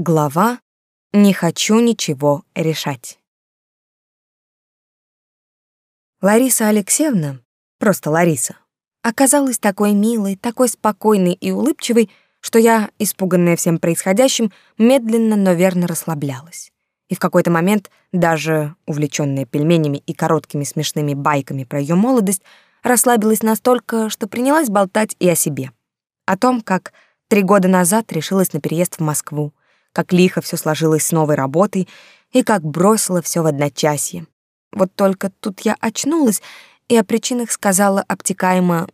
Глава «Не хочу ничего решать». Лариса Алексеевна, просто Лариса, оказалась такой милой, такой спокойной и улыбчивой, что я, испуганная всем происходящим, медленно, но верно расслаблялась. И в какой-то момент, даже увлечённая пельменями и короткими смешными байками про её молодость, расслабилась настолько, что принялась болтать и о себе. О том, как три года назад решилась на переезд в Москву, как лихо все сложилось с новой работой и как бросила все в одночасье. Вот только тут я очнулась и о причинах сказала обтекаемо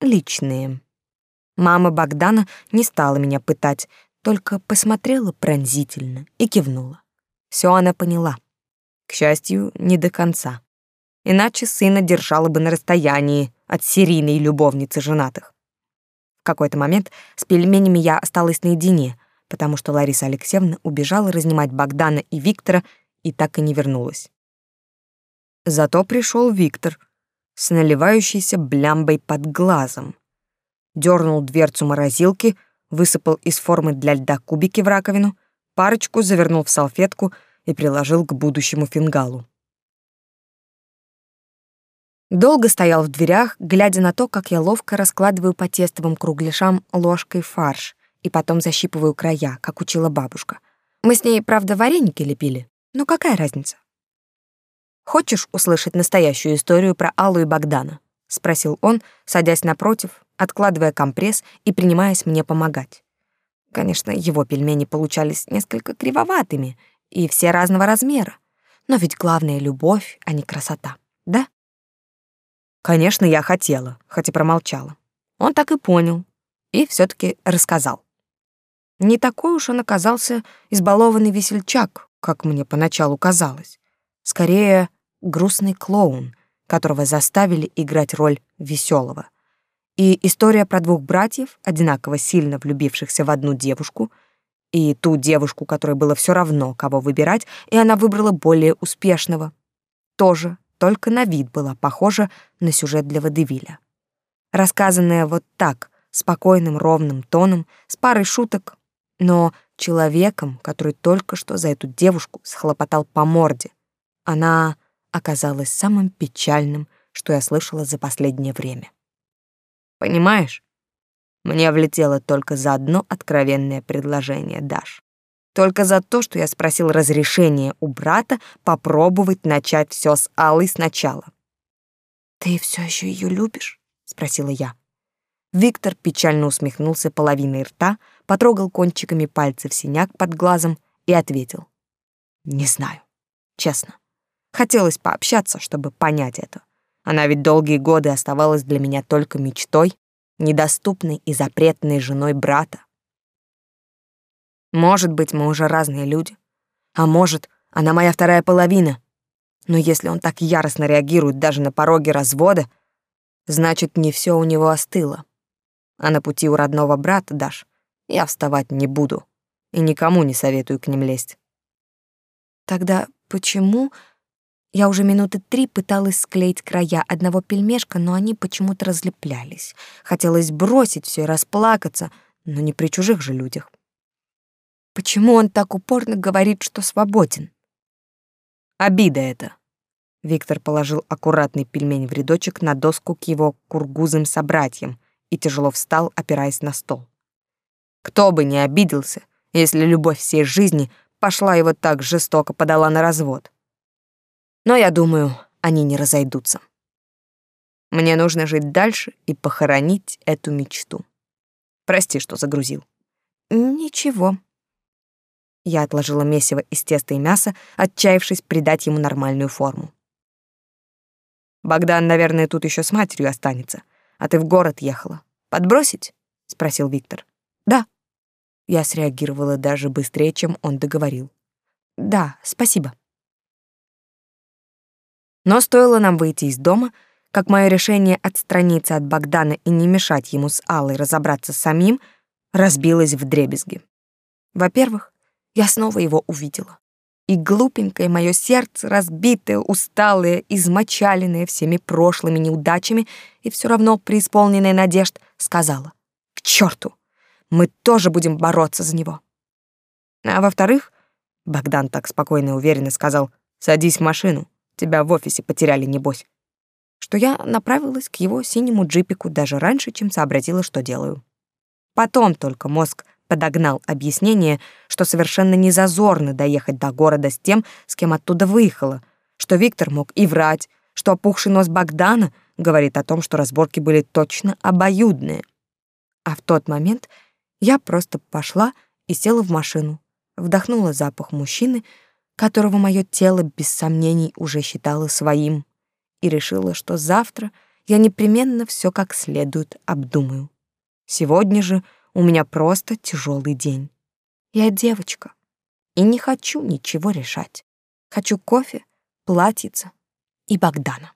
«личные». Мама Богдана не стала меня пытать, только посмотрела пронзительно и кивнула. Все она поняла. К счастью, не до конца. Иначе сына держала бы на расстоянии от серийной любовницы женатых. В какой-то момент с пельменями я осталась наедине, потому что Лариса Алексеевна убежала разнимать Богдана и Виктора и так и не вернулась. Зато пришел Виктор с наливающейся блямбой под глазом. Дернул дверцу морозилки, высыпал из формы для льда кубики в раковину, парочку завернул в салфетку и приложил к будущему фингалу. Долго стоял в дверях, глядя на то, как я ловко раскладываю по тестовым кругляшам ложкой фарш, и потом защипываю края, как учила бабушка. Мы с ней, правда, вареники лепили, но какая разница? Хочешь услышать настоящую историю про Аллу и Богдана? спросил он, садясь напротив, откладывая компресс и принимаясь мне помогать. Конечно, его пельмени получались несколько кривоватыми и все разного размера. Но ведь главное любовь, а не красота, да? Конечно, я хотела, хоть и промолчала. Он так и понял и все таки рассказал. Не такой уж он оказался избалованный весельчак, как мне поначалу казалось. Скорее, грустный клоун, которого заставили играть роль веселого. И история про двух братьев, одинаково сильно влюбившихся в одну девушку, и ту девушку, которой было все равно, кого выбирать, и она выбрала более успешного. Тоже, только на вид была похожа на сюжет для Водевиля. Рассказанная вот так, спокойным ровным тоном, с парой шуток, но человеком, который только что за эту девушку схлопотал по морде. Она оказалась самым печальным, что я слышала за последнее время. Понимаешь? Мне влетело только за одно откровенное предложение, Даш. Только за то, что я спросил разрешения у брата попробовать начать все с Аллой сначала. «Ты все еще ее любишь?» — спросила я. Виктор печально усмехнулся половиной рта, потрогал кончиками пальцев синяк под глазом и ответил. «Не знаю. Честно. Хотелось пообщаться, чтобы понять это. Она ведь долгие годы оставалась для меня только мечтой, недоступной и запретной женой брата. Может быть, мы уже разные люди. А может, она моя вторая половина. Но если он так яростно реагирует даже на пороге развода, значит, не все у него остыло. А на пути у родного брата, Даш, я вставать не буду и никому не советую к ним лезть. Тогда почему я уже минуты три пыталась склеить края одного пельмешка, но они почему-то разлеплялись. Хотелось бросить все и расплакаться, но не при чужих же людях. Почему он так упорно говорит, что свободен? Обида это. Виктор положил аккуратный пельмень в рядочек на доску к его кургузым собратьям и тяжело встал, опираясь на стол. Кто бы не обиделся, если любовь всей жизни пошла его так жестоко подала на развод. Но я думаю, они не разойдутся. Мне нужно жить дальше и похоронить эту мечту. Прости, что загрузил. Ничего. Я отложила месиво из теста и мяса, отчаявшись придать ему нормальную форму. Богдан, наверное, тут еще с матерью останется, а ты в город ехала. Подбросить? спросил Виктор. Да. Я среагировала даже быстрее, чем он договорил. Да, спасибо. Но стоило нам выйти из дома, как мое решение отстраниться от Богдана и не мешать ему с Аллой разобраться самим, разбилось в дребезги. Во-первых, я снова его увидела. И глупенькое мое сердце, разбитое, усталое, измочаленное всеми прошлыми неудачами и все равно преисполненное надежд, сказала «К черту! Мы тоже будем бороться за него!» А во-вторых, Богдан так спокойно и уверенно сказал, «Садись в машину, тебя в офисе потеряли, небось». Что я направилась к его синему джипику даже раньше, чем сообразила, что делаю. Потом только мозг подогнал объяснение, что совершенно не зазорно доехать до города с тем, с кем оттуда выехала, что Виктор мог и врать, что опухший нос Богдана говорит о том, что разборки были точно обоюдные. А в тот момент я просто пошла и села в машину, вдохнула запах мужчины, которого мое тело без сомнений уже считало своим, и решила, что завтра я непременно все как следует обдумаю. Сегодня же у меня просто тяжелый день. Я девочка и не хочу ничего решать. Хочу кофе, платьица и Богдана.